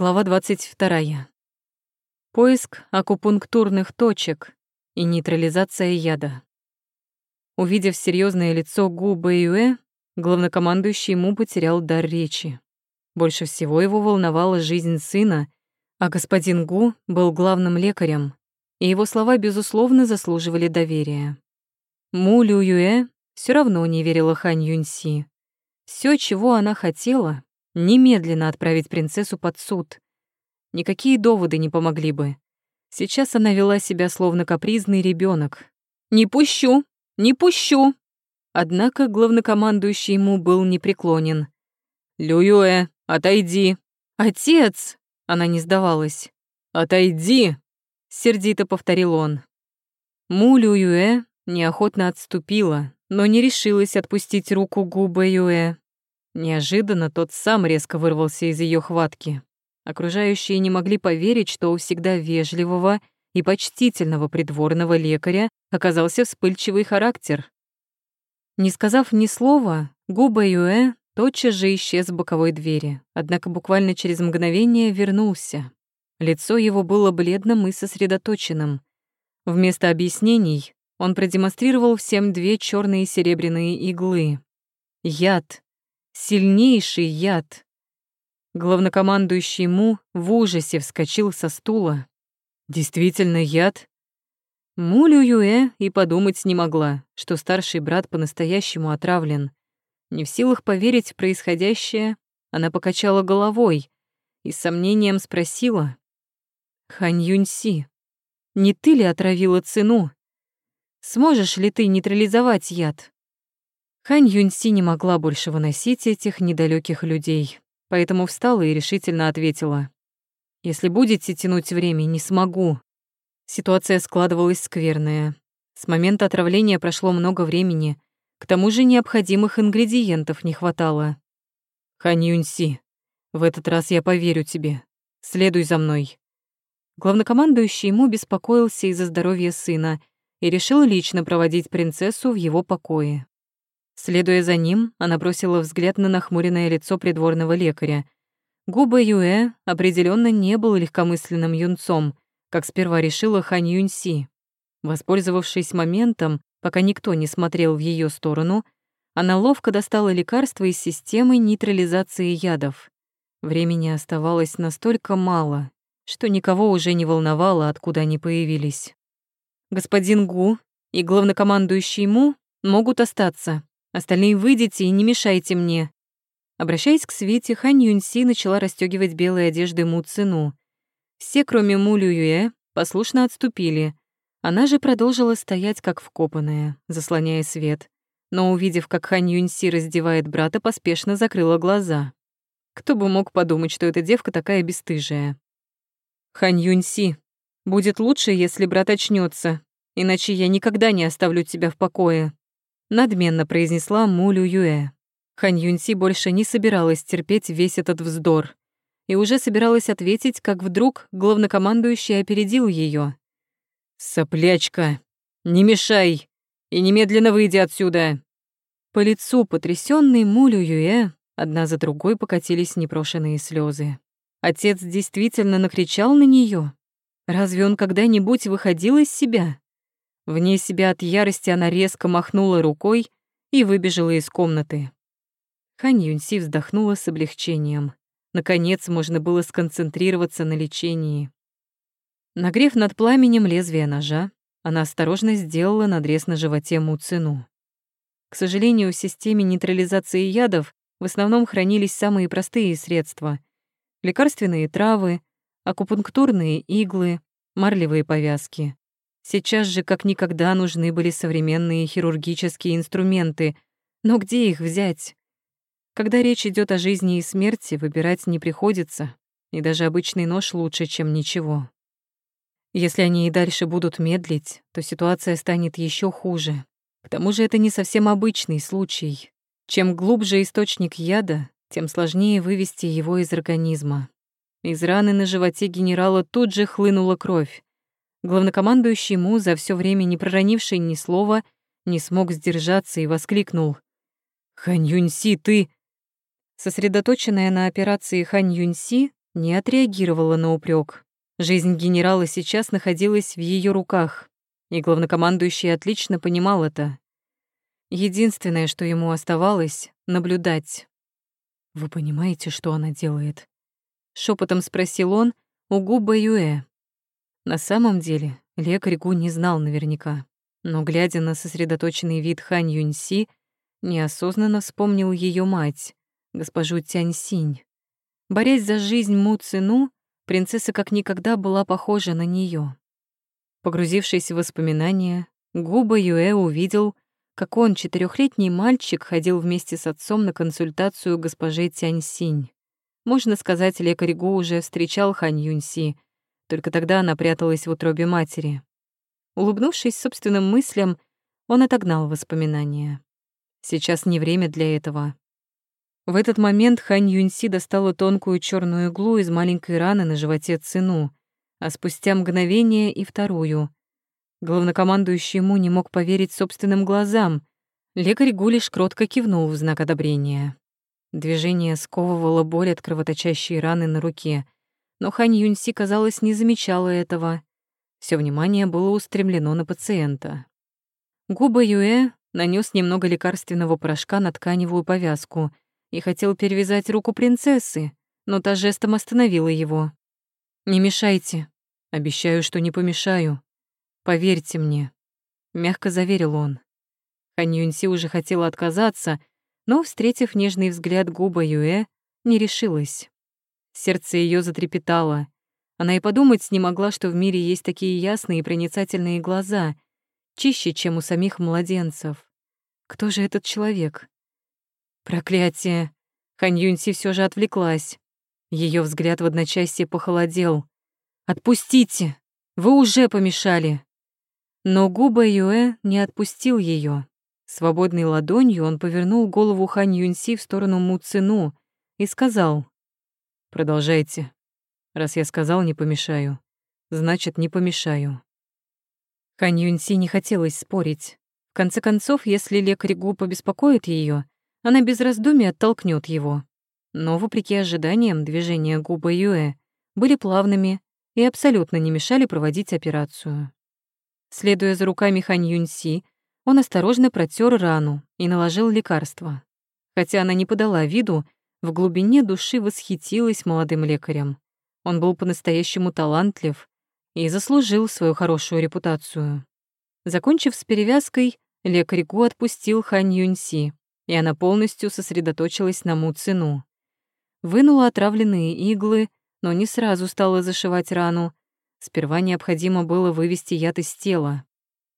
Глава 22. Поиск акупунктурных точек и нейтрализация яда. Увидев серьезное лицо Гу Бэйюэ, главнокомандующий ему потерял дар речи. Больше всего его волновала жизнь сына, а господин Гу был главным лекарем, и его слова, безусловно, заслуживали доверия. Му Лю Юэ все равно не верила Хань Юньси. Все, чего она хотела, Немедленно отправить принцессу под суд. Никакие доводы не помогли бы. Сейчас она вела себя словно капризный ребенок. «Не пущу! Не пущу!» Однако главнокомандующий ему был непреклонен. «Лююэ, отойди!» «Отец!» — она не сдавалась. «Отойди!» — сердито повторил он. Му Лююэ неохотно отступила, но не решилась отпустить руку Губэ Юэ. Неожиданно тот сам резко вырвался из ее хватки. Окружающие не могли поверить, что у всегда вежливого и почтительного придворного лекаря оказался вспыльчивый характер. Не сказав ни слова, Губа Юэ тотчас же исчез в боковой двери, однако буквально через мгновение вернулся. Лицо его было бледным и сосредоточенным. Вместо объяснений он продемонстрировал всем две черные серебряные иглы. Яд, Сильнейший яд. Главнокомандующий Му в ужасе вскочил со стула. Действительно яд? Му Лююэ и подумать не могла, что старший брат по-настоящему отравлен. Не в силах поверить в происходящее, она покачала головой и с сомнением спросила. «Хань Юньси, не ты ли отравила цену? Сможешь ли ты нейтрализовать яд?» Хань Юньси не могла больше выносить этих недалеких людей, поэтому встала и решительно ответила. «Если будете тянуть время, не смогу». Ситуация складывалась скверная. С момента отравления прошло много времени, к тому же необходимых ингредиентов не хватало. «Хань Юньси, в этот раз я поверю тебе. Следуй за мной». Главнокомандующий ему беспокоился из-за здоровья сына и решил лично проводить принцессу в его покое. Следуя за ним, она бросила взгляд на нахмуренное лицо придворного лекаря. Губа Юэ определенно не был легкомысленным юнцом, как сперва решила Хань Юньси. Воспользовавшись моментом, пока никто не смотрел в ее сторону, она ловко достала лекарство из системы нейтрализации ядов. Времени оставалось настолько мало, что никого уже не волновало, откуда они появились. «Господин Гу и главнокомандующий Му могут остаться», Остальные выйдите и не мешайте мне». Обращаясь к Свете, Хань Юньси начала расстегивать белые одежды Му Цину. Все, кроме Му Лююэ, послушно отступили. Она же продолжила стоять как вкопанная, заслоняя свет. Но, увидев, как Хань Юньси раздевает брата, поспешно закрыла глаза. Кто бы мог подумать, что эта девка такая бесстыжая. «Хань Юньси, будет лучше, если брат очнется, иначе я никогда не оставлю тебя в покое», надменно произнесла Мулю Юэ. Хань Юньси больше не собиралась терпеть весь этот вздор и уже собиралась ответить, как вдруг главнокомандующий опередил ее. «Соплячка, не мешай и немедленно выйди отсюда!» По лицу потрясённой Мулю Юэ одна за другой покатились непрошенные слезы. Отец действительно накричал на нее. Разве он когда-нибудь выходил из себя? Вне себя от ярости она резко махнула рукой и выбежала из комнаты. Хань Юньси вздохнула с облегчением. Наконец можно было сконцентрироваться на лечении. Нагрев над пламенем лезвия ножа, она осторожно сделала надрез на животе Муцину. К сожалению, в системе нейтрализации ядов в основном хранились самые простые средства — лекарственные травы, акупунктурные иглы, марлевые повязки. Сейчас же как никогда нужны были современные хирургические инструменты. Но где их взять? Когда речь идет о жизни и смерти, выбирать не приходится, и даже обычный нож лучше, чем ничего. Если они и дальше будут медлить, то ситуация станет еще хуже. К тому же это не совсем обычный случай. Чем глубже источник яда, тем сложнее вывести его из организма. Из раны на животе генерала тут же хлынула кровь. Главнокомандующий Му, за все время не проронивший ни слова, не смог сдержаться и воскликнул. «Хань Юньси, ты...» Сосредоточенная на операции Хань Юньси, не отреагировала на упрек. Жизнь генерала сейчас находилась в ее руках, и главнокомандующий отлично понимал это. Единственное, что ему оставалось — наблюдать. «Вы понимаете, что она делает?» — шепотом спросил он у Губа Юэ. На самом деле лекарь Гу не знал наверняка, но, глядя на сосредоточенный вид Хань Юньси, неосознанно вспомнил ее мать, госпожу Тяньсинь. Борясь за жизнь Му Цину, принцесса как никогда была похожа на нее. Погрузившись в воспоминания, Губа Юэ увидел, как он, четырехлетний мальчик, ходил вместе с отцом на консультацию госпоже Тяньсинь. Можно сказать, лекарь Гу уже встречал Хань Юньси, только тогда она пряталась в утробе матери. Улыбнувшись собственным мыслям, он отогнал воспоминания. Сейчас не время для этого. В этот момент Хань Юньси достала тонкую черную иглу из маленькой раны на животе Цину, а спустя мгновение и вторую. Главнокомандующий ему не мог поверить собственным глазам. Лекарь Гулиш кротко кивнул в знак одобрения. Движение сковывало боль от кровоточащей раны на руке, но Хань Юньси, казалось, не замечала этого. Все внимание было устремлено на пациента. Губа Юэ нанес немного лекарственного порошка на тканевую повязку — и хотел перевязать руку принцессы, но та жестом остановила его. «Не мешайте. Обещаю, что не помешаю. Поверьте мне», — мягко заверил он. Хан Юньси уже хотела отказаться, но, встретив нежный взгляд губа Юэ, не решилась. Сердце ее затрепетало. Она и подумать не могла, что в мире есть такие ясные и проницательные глаза, чище, чем у самих младенцев. Кто же этот человек? Проклятие! Хань Юньси все же отвлеклась. Ее взгляд в одночасье похолодел. «Отпустите! Вы уже помешали!» Но Губа Юэ не отпустил ее. Свободной ладонью он повернул голову Хань Юньси в сторону Му Цину и сказал «Продолжайте. Раз я сказал, не помешаю, значит, не помешаю». Хань Юньси не хотелось спорить. В конце концов, если лекарь Гу побеспокоит ее, она без раздумий оттолкнет его. Но, вопреки ожиданиям, движения губа Юэ были плавными и абсолютно не мешали проводить операцию. Следуя за руками Хань Юньси, он осторожно протер рану и наложил лекарство. Хотя она не подала виду, в глубине души восхитилась молодым лекарем. Он был по-настоящему талантлив и заслужил свою хорошую репутацию. Закончив с перевязкой, лекарь Гу отпустил Хань Юньси, и она полностью сосредоточилась на Му Цину. Вынула отравленные иглы, но не сразу стала зашивать рану. Сперва необходимо было вывести яд из тела.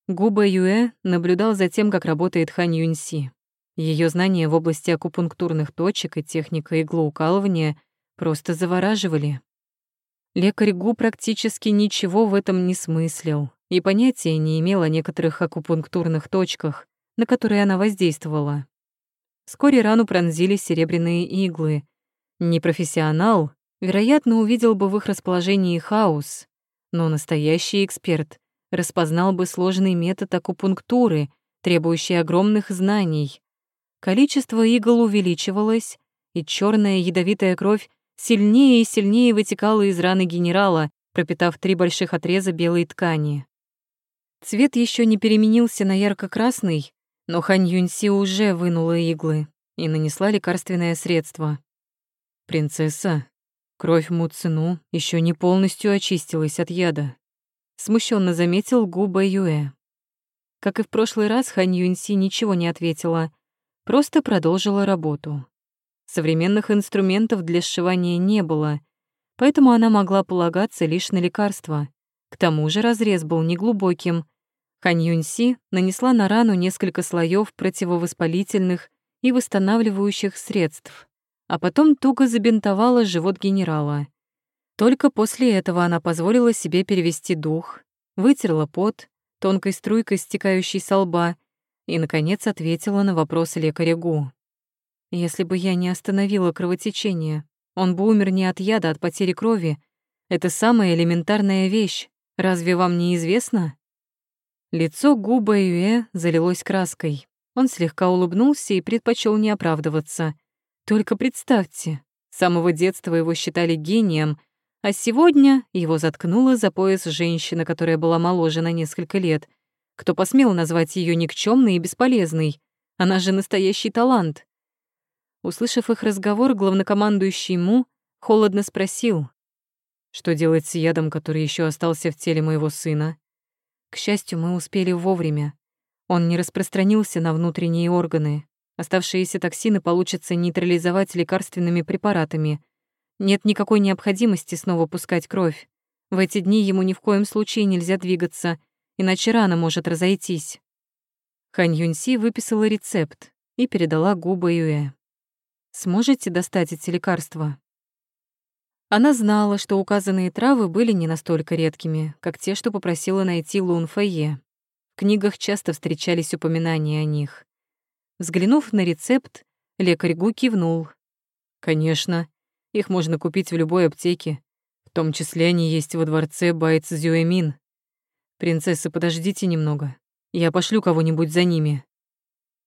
Губа Юэ наблюдал за тем, как работает Хань Юньси. Ее знания в области акупунктурных точек и техника иглоукалывания просто завораживали. Лекарь Гу практически ничего в этом не смыслил и понятия не имел о некоторых акупунктурных точках, на которые она воздействовала. Вскоре рану пронзили серебряные иглы. Непрофессионал, вероятно, увидел бы в их расположении хаос, но настоящий эксперт распознал бы сложный метод акупунктуры, требующий огромных знаний. Количество игл увеличивалось, и черная ядовитая кровь сильнее и сильнее вытекала из раны генерала, пропитав три больших отреза белой ткани. Цвет еще не переменился на ярко-красный, но Хань Юньси уже вынула иглы и нанесла лекарственное средство. «Принцесса, кровь Муцину еще не полностью очистилась от яда», смущенно заметил Губа Юэ. Как и в прошлый раз, Хань Юньси ничего не ответила, просто продолжила работу. Современных инструментов для сшивания не было, поэтому она могла полагаться лишь на лекарства. К тому же разрез был неглубоким, Хань Юньси нанесла на рану несколько слоев противовоспалительных и восстанавливающих средств, а потом туго забинтовала живот генерала. Только после этого она позволила себе перевести дух, вытерла пот, тонкой струйкой стекающей со лба, и, наконец, ответила на вопрос лекаря Гу. «Если бы я не остановила кровотечение, он бы умер не от яда, а от потери крови. Это самая элементарная вещь. Разве вам не известно?» Лицо Губа Юэ залилось краской. Он слегка улыбнулся и предпочел не оправдываться. Только представьте, самого детства его считали гением, а сегодня его заткнула за пояс женщина, которая была моложе на несколько лет. Кто посмел назвать ее никчемной и бесполезной? Она же настоящий талант. Услышав их разговор, главнокомандующий Му холодно спросил, что делать с ядом, который еще остался в теле моего сына. К счастью, мы успели вовремя. Он не распространился на внутренние органы. Оставшиеся токсины получится нейтрализовать лекарственными препаратами. Нет никакой необходимости снова пускать кровь. В эти дни ему ни в коем случае нельзя двигаться, иначе рана может разойтись. Хань Юньси выписала рецепт и передала Гу Юэ. «Сможете достать эти лекарства?» Она знала, что указанные травы были не настолько редкими, как те, что попросила найти Лун Фэйе. В книгах часто встречались упоминания о них. Взглянув на рецепт, лекарь Гу кивнул. «Конечно, их можно купить в любой аптеке. В том числе они есть во дворце Байц Зюэмин. Принцесса, подождите немного. Я пошлю кого-нибудь за ними».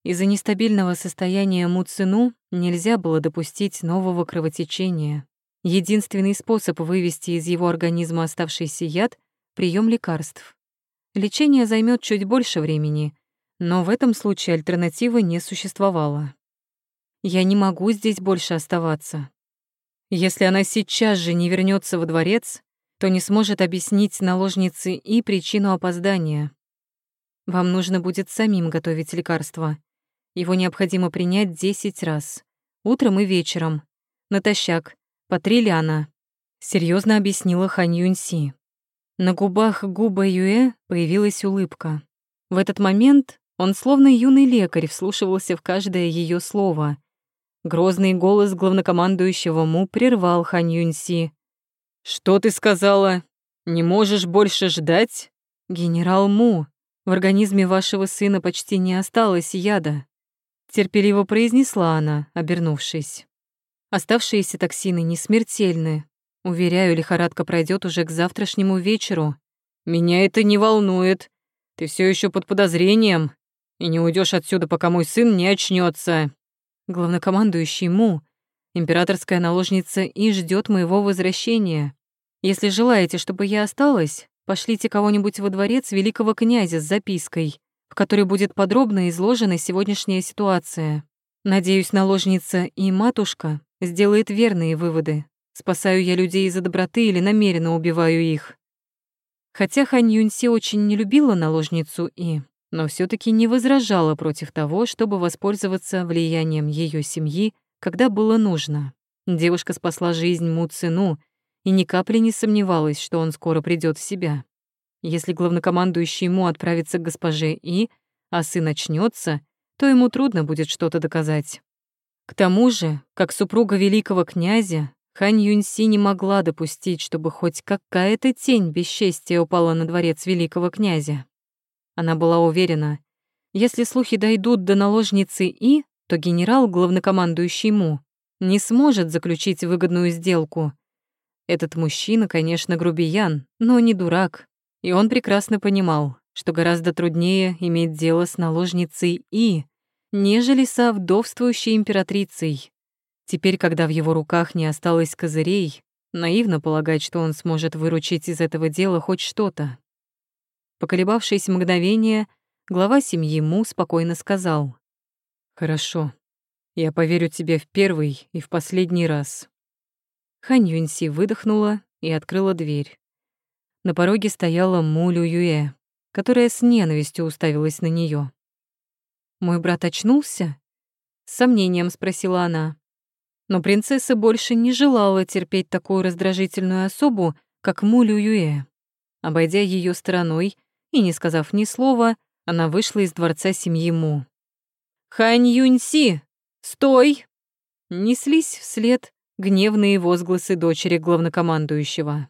Из-за нестабильного состояния Муцину нельзя было допустить нового кровотечения. Единственный способ вывести из его организма оставшийся яд — прием лекарств. Лечение займет чуть больше времени, но в этом случае альтернативы не существовало. Я не могу здесь больше оставаться. Если она сейчас же не вернется во дворец, то не сможет объяснить наложнице и причину опоздания. Вам нужно будет самим готовить лекарство. Его необходимо принять 10 раз. Утром и вечером. Натощак. По три ляна. Серьезно объяснила Хань Юньси. На губах Губа Юэ появилась улыбка. В этот момент он, словно юный лекарь, вслушивался в каждое ее слово. Грозный голос главнокомандующего Му прервал Хан Юньси. «Что ты сказала? Не можешь больше ждать?» «Генерал Му, в организме вашего сына почти не осталось яда», терпеливо произнесла она, обернувшись. Оставшиеся токсины не смертельны. Уверяю, лихорадка пройдет уже к завтрашнему вечеру. Меня это не волнует. Ты все еще под подозрением и не уйдешь отсюда, пока мой сын не очнется. Главнокомандующий Му, императорская наложница, и ждет моего возвращения. Если желаете, чтобы я осталась, пошлите кого-нибудь во дворец великого князя с запиской, в которой будет подробно изложена сегодняшняя ситуация. Надеюсь, наложница и матушка сделает верные выводы. Спасаю я людей из-за доброты или намеренно убиваю их. Хотя Хан Юньси очень не любила наложницу И, но все таки не возражала против того, чтобы воспользоваться влиянием ее семьи, когда было нужно. Девушка спасла жизнь Му Цину и ни капли не сомневалась, что он скоро придет в себя. Если главнокомандующий Му отправится к госпоже И, а сын очнется, то ему трудно будет что-то доказать. К тому же, как супруга великого князя, Хань Юньси не могла допустить, чтобы хоть какая-то тень бесчестия упала на дворец великого князя. Она была уверена, если слухи дойдут до наложницы И, то генерал, главнокомандующий Му, не сможет заключить выгодную сделку. Этот мужчина, конечно, грубиян, но не дурак, и он прекрасно понимал, что гораздо труднее иметь дело с наложницей И, нежели со вдовствующей императрицей. Теперь, когда в его руках не осталось козырей, наивно полагать, что он сможет выручить из этого дела хоть что-то. Поколебавшись мгновение, глава семьи Му спокойно сказал. «Хорошо, я поверю тебе в первый и в последний раз». Хань Юньси выдохнула и открыла дверь. На пороге стояла Му Лю Юэ, которая с ненавистью уставилась на нее. «Мой брат очнулся?» — с сомнением спросила она. Но принцесса больше не желала терпеть такую раздражительную особу, как Мулю Юэ. Обойдя ее стороной и не сказав ни слова, она вышла из дворца семьи Му. «Хань Юньси! Стой!» Неслись вслед гневные возгласы дочери главнокомандующего.